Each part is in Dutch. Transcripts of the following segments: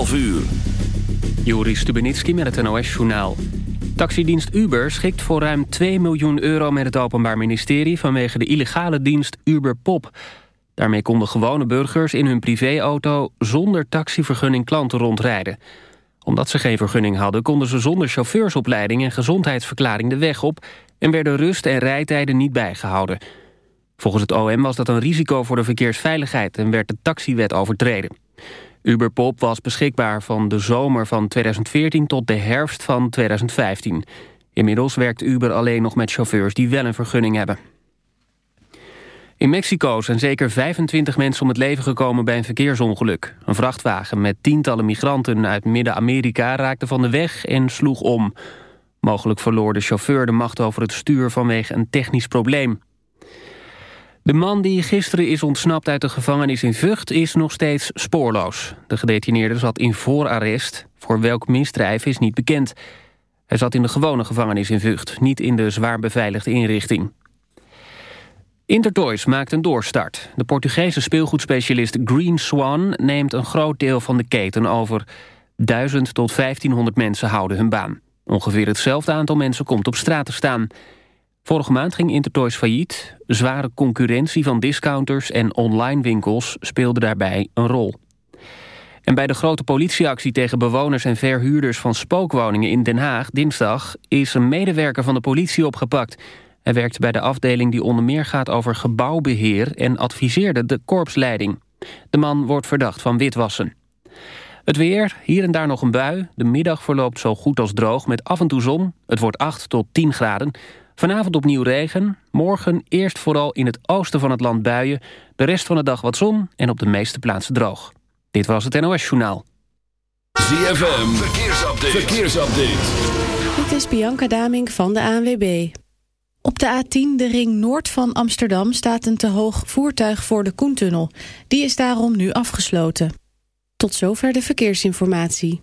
11 uur. Joris Stubenitski met het NOS-journaal. Taxidienst Uber schikt voor ruim 2 miljoen euro met het Openbaar Ministerie... vanwege de illegale dienst Uber Pop. Daarmee konden gewone burgers in hun privéauto... zonder taxivergunning klanten rondrijden. Omdat ze geen vergunning hadden... konden ze zonder chauffeursopleiding en gezondheidsverklaring de weg op... en werden rust- en rijtijden niet bijgehouden. Volgens het OM was dat een risico voor de verkeersveiligheid... en werd de taxiwet overtreden. Uberpop was beschikbaar van de zomer van 2014 tot de herfst van 2015. Inmiddels werkt Uber alleen nog met chauffeurs die wel een vergunning hebben. In Mexico zijn zeker 25 mensen om het leven gekomen bij een verkeersongeluk. Een vrachtwagen met tientallen migranten uit Midden-Amerika raakte van de weg en sloeg om. Mogelijk verloor de chauffeur de macht over het stuur vanwege een technisch probleem. De man die gisteren is ontsnapt uit de gevangenis in Vught is nog steeds spoorloos. De gedetineerde zat in voorarrest. Voor welk misdrijf is niet bekend. Hij zat in de gewone gevangenis in Vught, niet in de zwaar beveiligde inrichting. Intertoys maakt een doorstart. De Portugese speelgoedspecialist Green Swan neemt een groot deel van de keten over. 1000 tot 1500 mensen houden hun baan. Ongeveer hetzelfde aantal mensen komt op straat te staan. Vorige maand ging Intertoys failliet. Zware concurrentie van discounters en online winkels speelde daarbij een rol. En bij de grote politieactie tegen bewoners en verhuurders van spookwoningen in Den Haag dinsdag is een medewerker van de politie opgepakt. Hij werkt bij de afdeling die onder meer gaat over gebouwbeheer en adviseerde de korpsleiding. De man wordt verdacht van witwassen. Het weer, hier en daar nog een bui. De middag verloopt zo goed als droog met af en toe zon. Het wordt 8 tot 10 graden. Vanavond opnieuw regen. Morgen eerst vooral in het oosten van het land buien. De rest van de dag wat zon en op de meeste plaatsen droog. Dit was het NOS Journaal. ZFM, verkeersupdate. verkeersupdate. Dit is Bianca Damink van de ANWB. Op de A10, de ring noord van Amsterdam, staat een te hoog voertuig voor de Koentunnel. Die is daarom nu afgesloten. Tot zover de verkeersinformatie.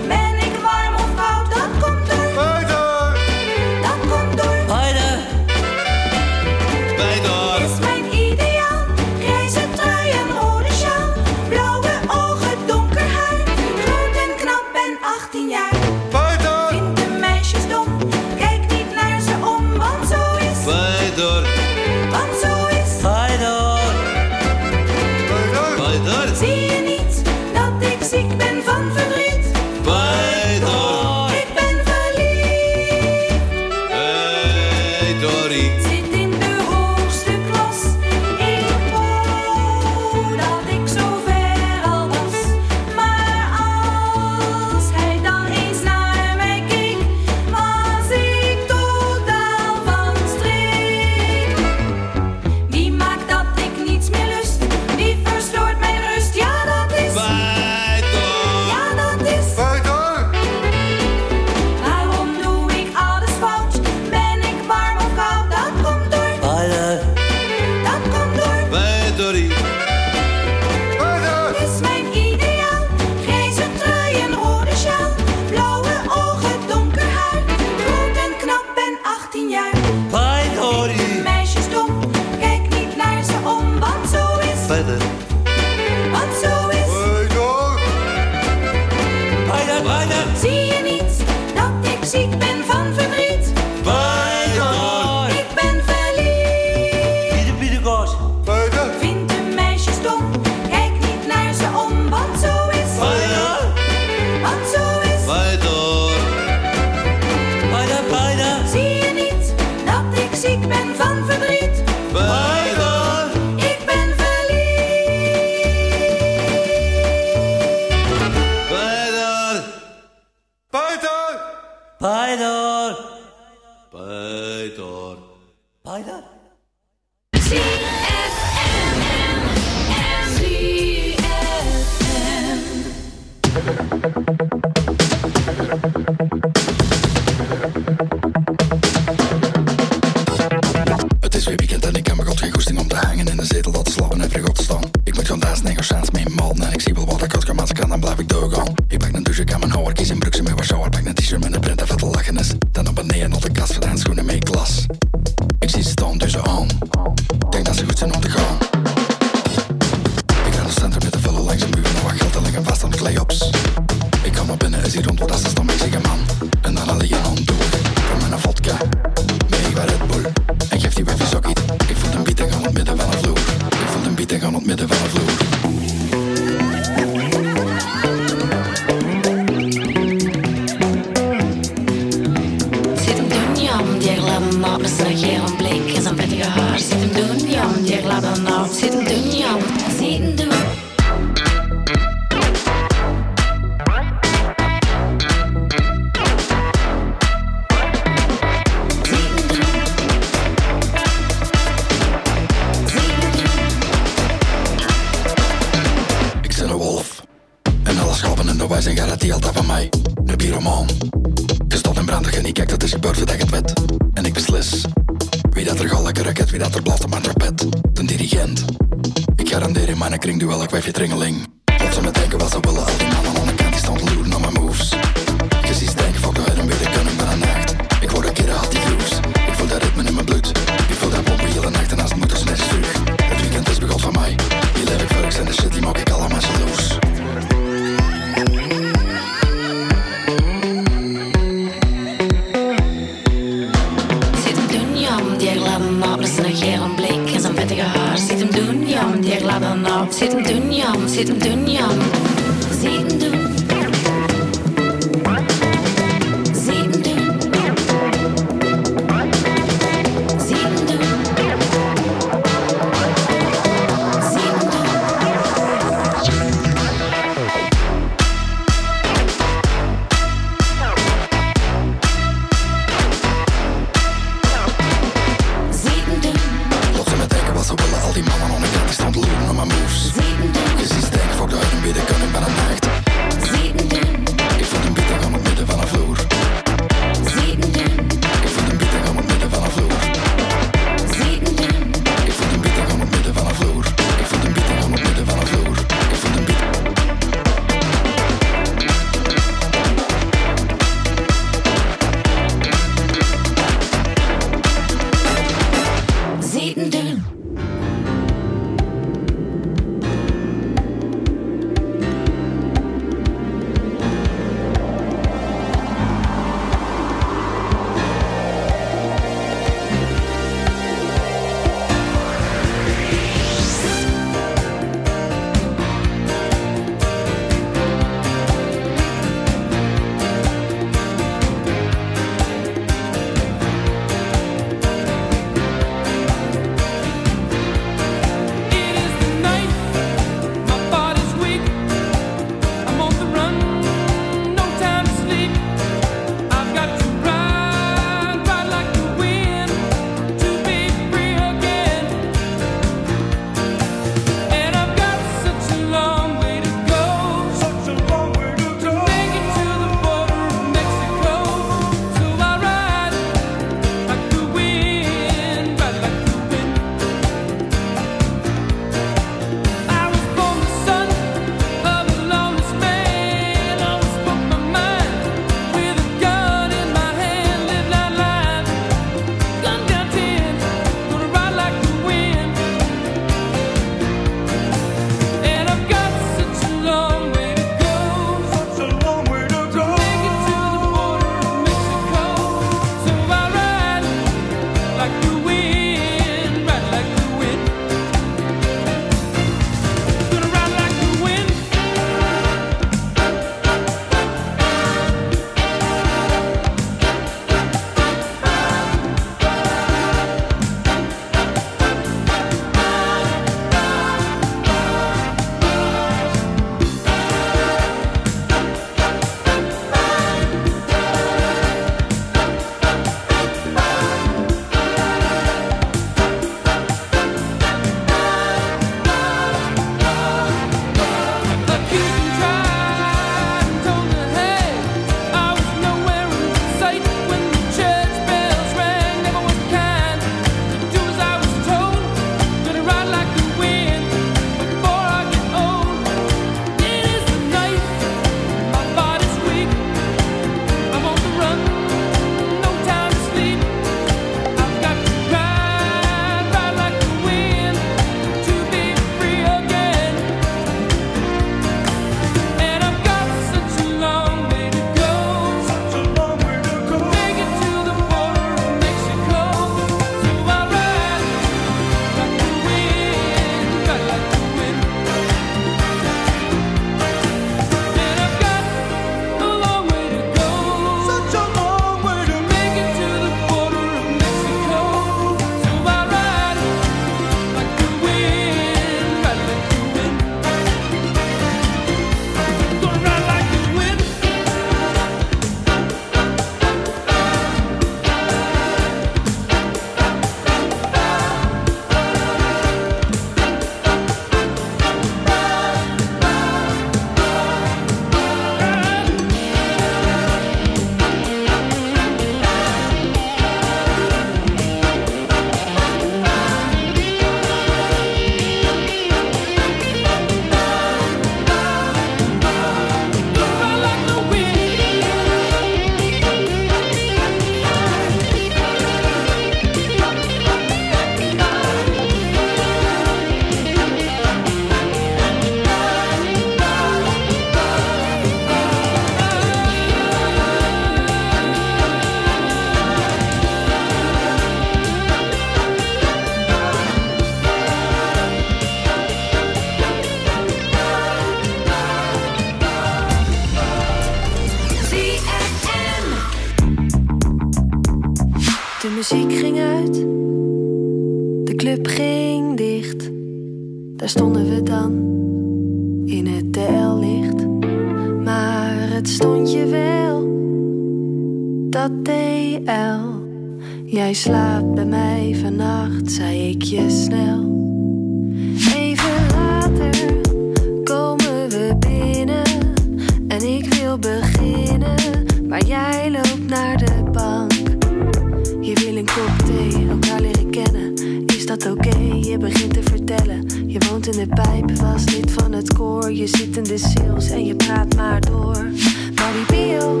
je zit in de ziels en je praat maar door. Maar die bio,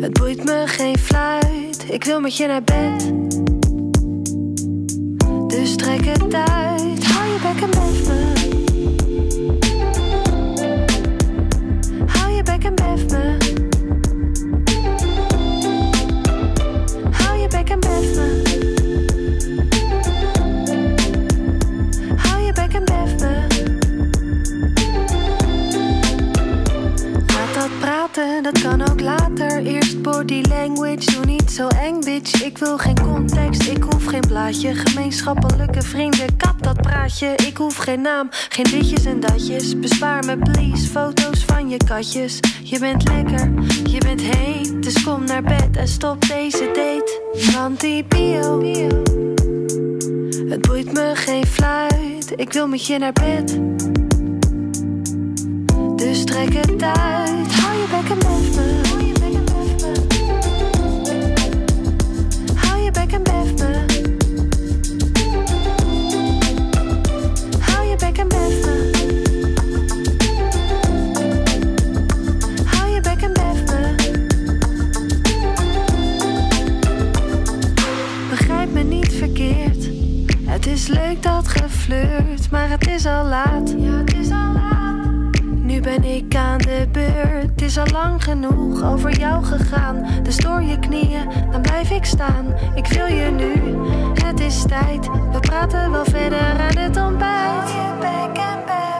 het boeit me geen fluit. Ik wil met je naar bed, dus trek het uit. zo eng, bitch. Ik wil geen context, ik hoef geen blaadje. Gemeenschappelijke vrienden, kap dat praatje. Ik hoef geen naam, geen ditjes en datjes. Bespaar me, please, foto's van je katjes. Je bent lekker, je bent heet. Dus kom naar bed en stop deze date. Want die bio, bio. het boeit me geen fluit. Ik wil met je naar bed. Dus trek het uit. leuk dat geflirt, maar het is al laat. Ja, het is al laat. Nu ben ik aan de beurt. Het is al lang genoeg over jou gegaan. Dus stoor je knieën, dan blijf ik staan. Ik wil je nu, het is tijd. We praten wel verder aan het ontbijt. je bek en bek.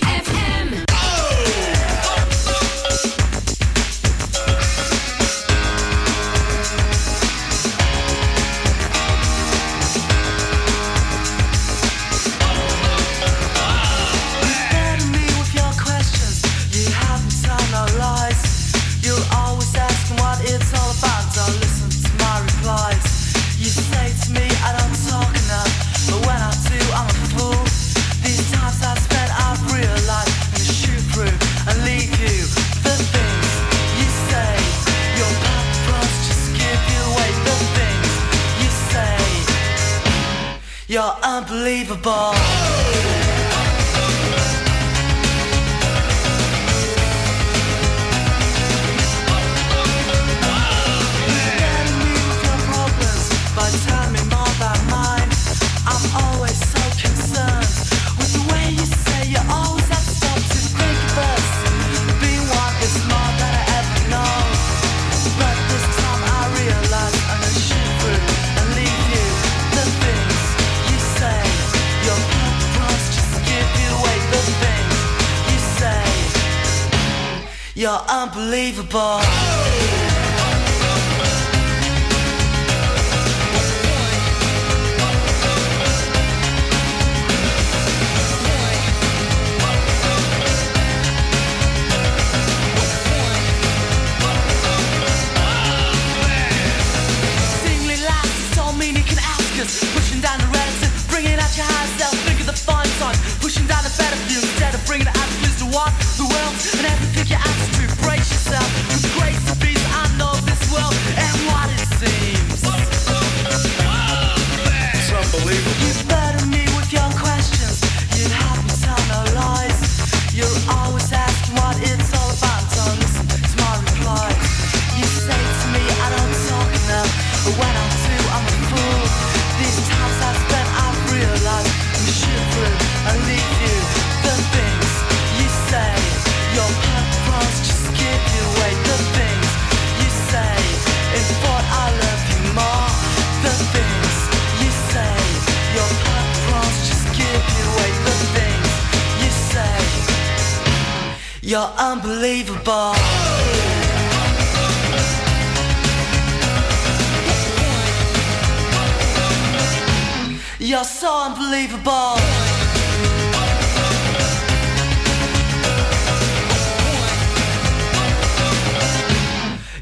unbelievable.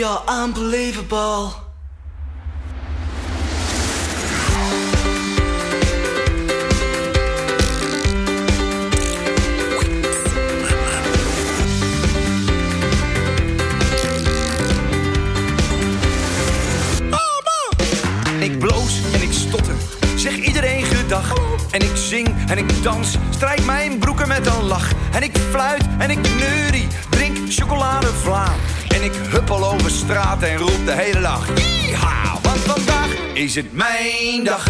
You're unbelievable. Ik bloos en ik stotter, zeg iedereen gedag. En ik zing en ik dans, strijk mijn broeken met een lach. En ik fluit en ik neurie, drink chocoladevla. En ik huppel over straat en roep de hele dag. Yeeha, want vandaag is het mijn dag.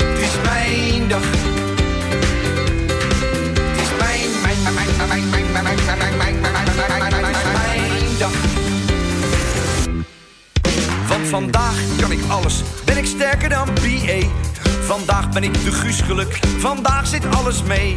Het is mijn dag. Het is mijn, mijn, mijn, mijn, mijn, mijn, mijn, mijn, mijn, mijn, mijn, mijn, mijn, dag. Want vandaag kan ik alles, ben ik sterker dan BA. Vandaag ben ik de Guus geluk, vandaag zit alles mee.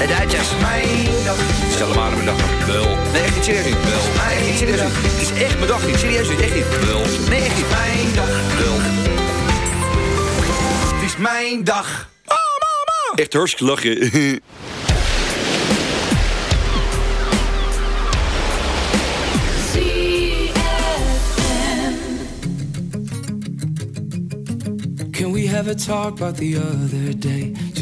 De Duitsers. Mijn dag. Stel hem aan mijn dag. Wel. Nee, echt niet serieus niet. Wel. Nee, echt niet serieus niet. Het is echt mijn dag niet. Serieus niet. Echt niet. Wel. Nee, echt niet. Mijn dag. Wel. Het is mijn dag. Oh, mama. Echt hartstikke lachen. Can we have a talk about the other day?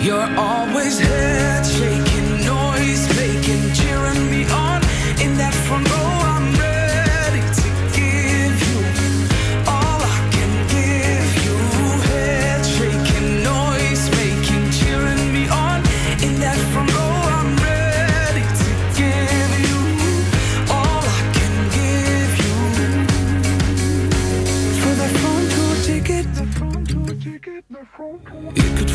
You're always head shaking,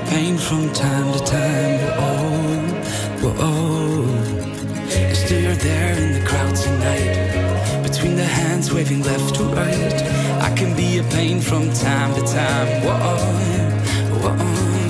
A pain from time to time. Whoa, whoa. And still you're there in the crowd tonight. Between the hands waving left to right. I can be a pain from time to time. Whoa, oh, oh. whoa.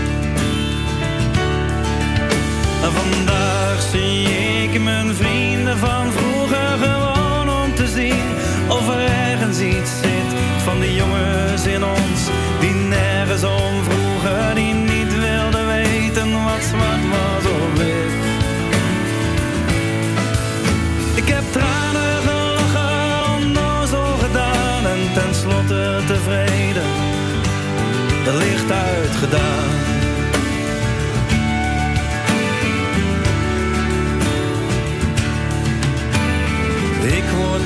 Vandaag zie ik mijn vrienden van vroeger gewoon om te zien of er ergens iets zit van die jongens in ons die nergens om vroegen, die niet wilden weten wat zwart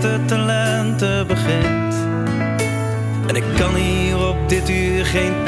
De lente begint. En ik kan hier op dit uur geen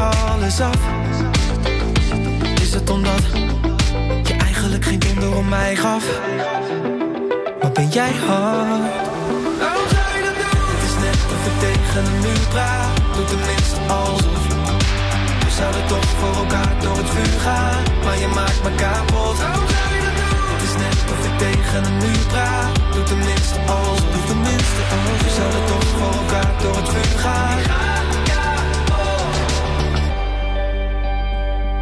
Alles af? Is het omdat je eigenlijk geen donder om mij gaf? Wat ben jij hard? Waarom zou je dat doen? Het is net of ik tegen een muur praat. Doe tenminste alsof. We zouden toch voor elkaar door het vuur gaan. Maar je maakt me kapot. Waarom zou je dat doen? Het is net of ik tegen een muur praat. Doe tenminste alsof. Doe tenminste alsof. We zouden toch voor elkaar door het vuur gaan.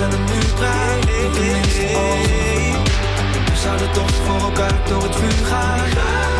tegen een muur praat tenminste alsof We zouden toch voor elkaar door het vuur gaan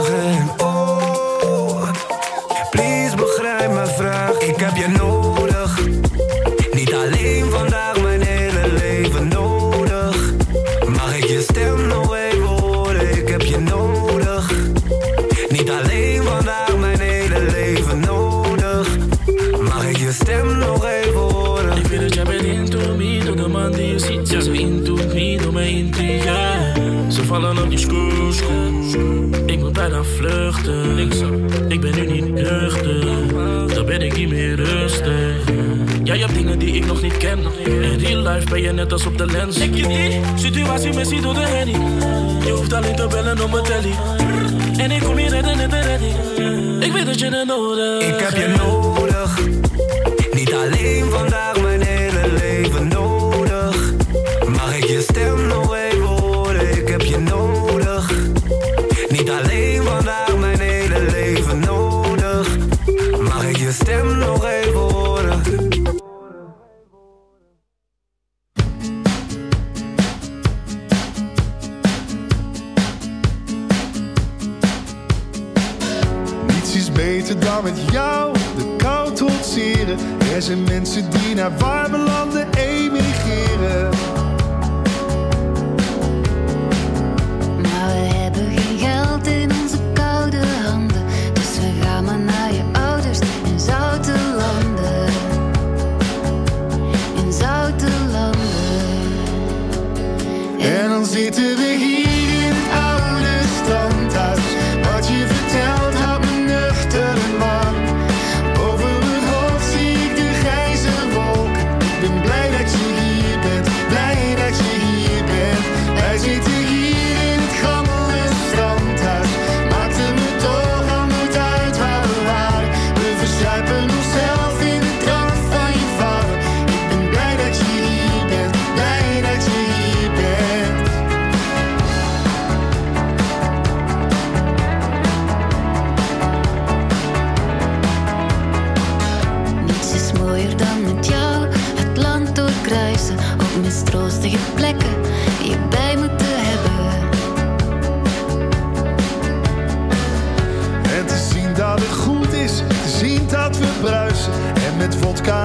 nog niet ken. In real life ben je net als op de lens. Ik je die situatie missie door de henny. Je hoeft alleen te bellen om mijn telly. En ik kom hier redden net de redding. Ik weet dat je het nodig Ik heb je nodig,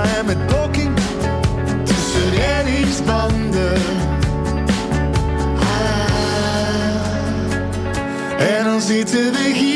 en met blokking tussen reddingsbanden. Ah. En dan zitten we hier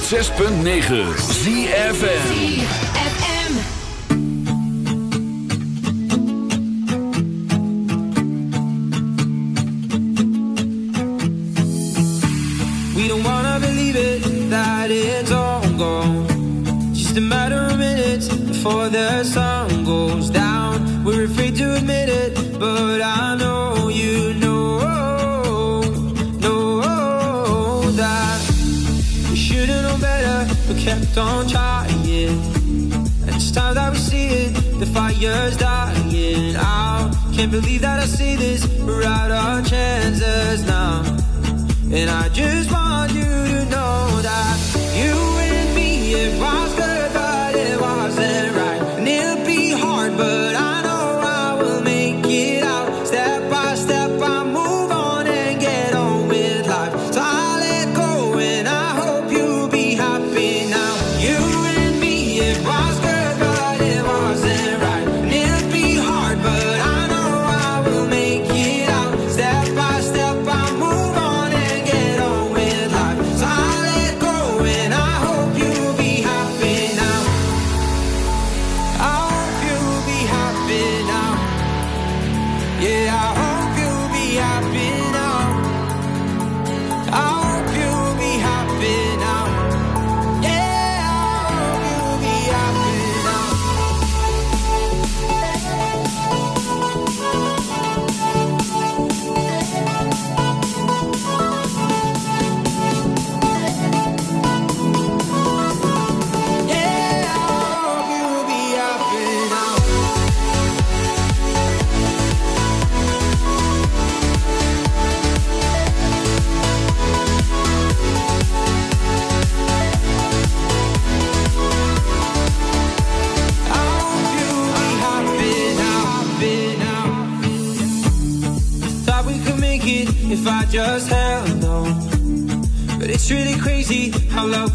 106.9 ZFN years dying out. Can't believe that I see this, We're out our chances now. And I just want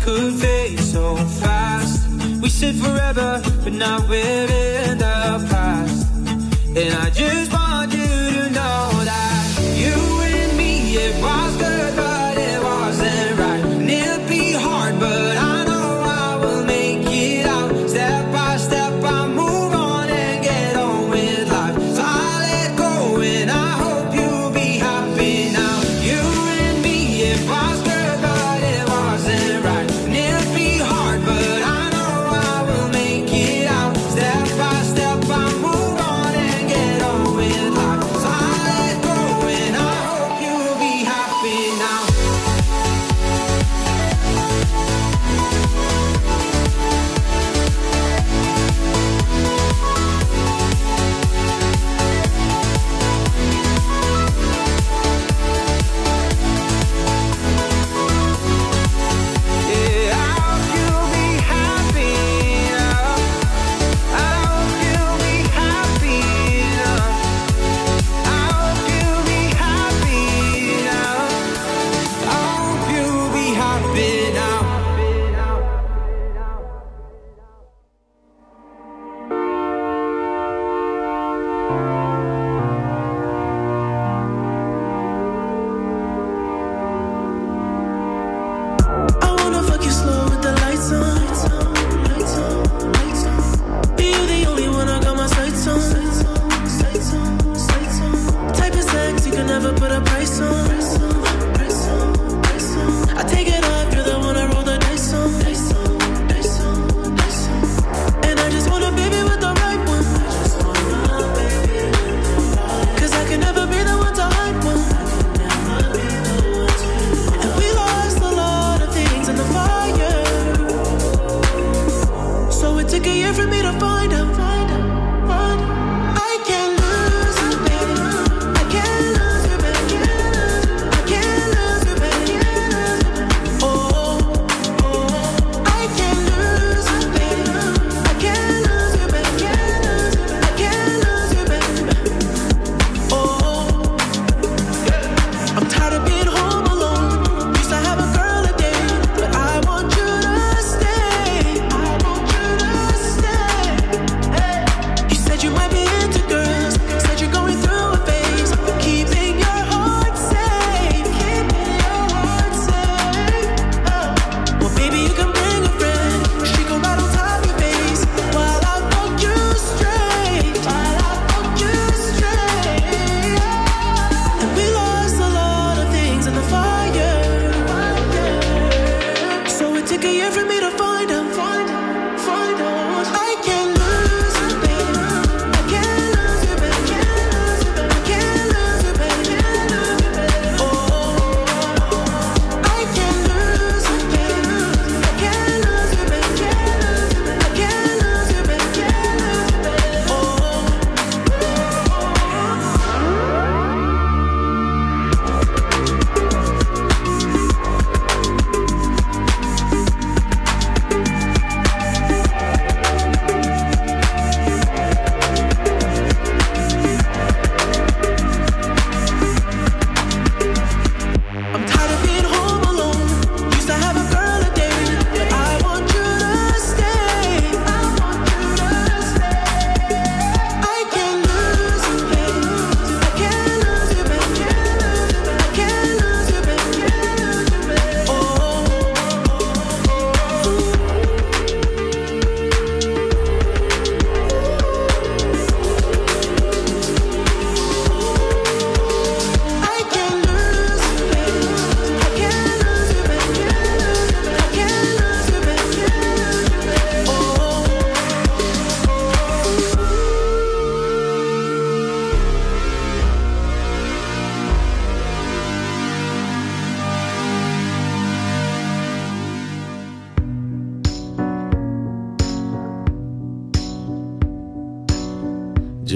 could fade so fast. We said forever, but now it is.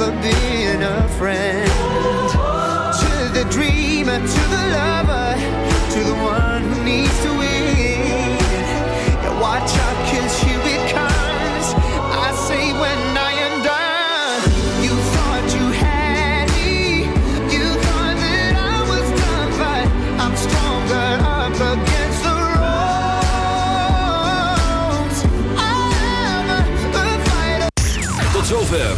Never been a friend. To the dreamer, to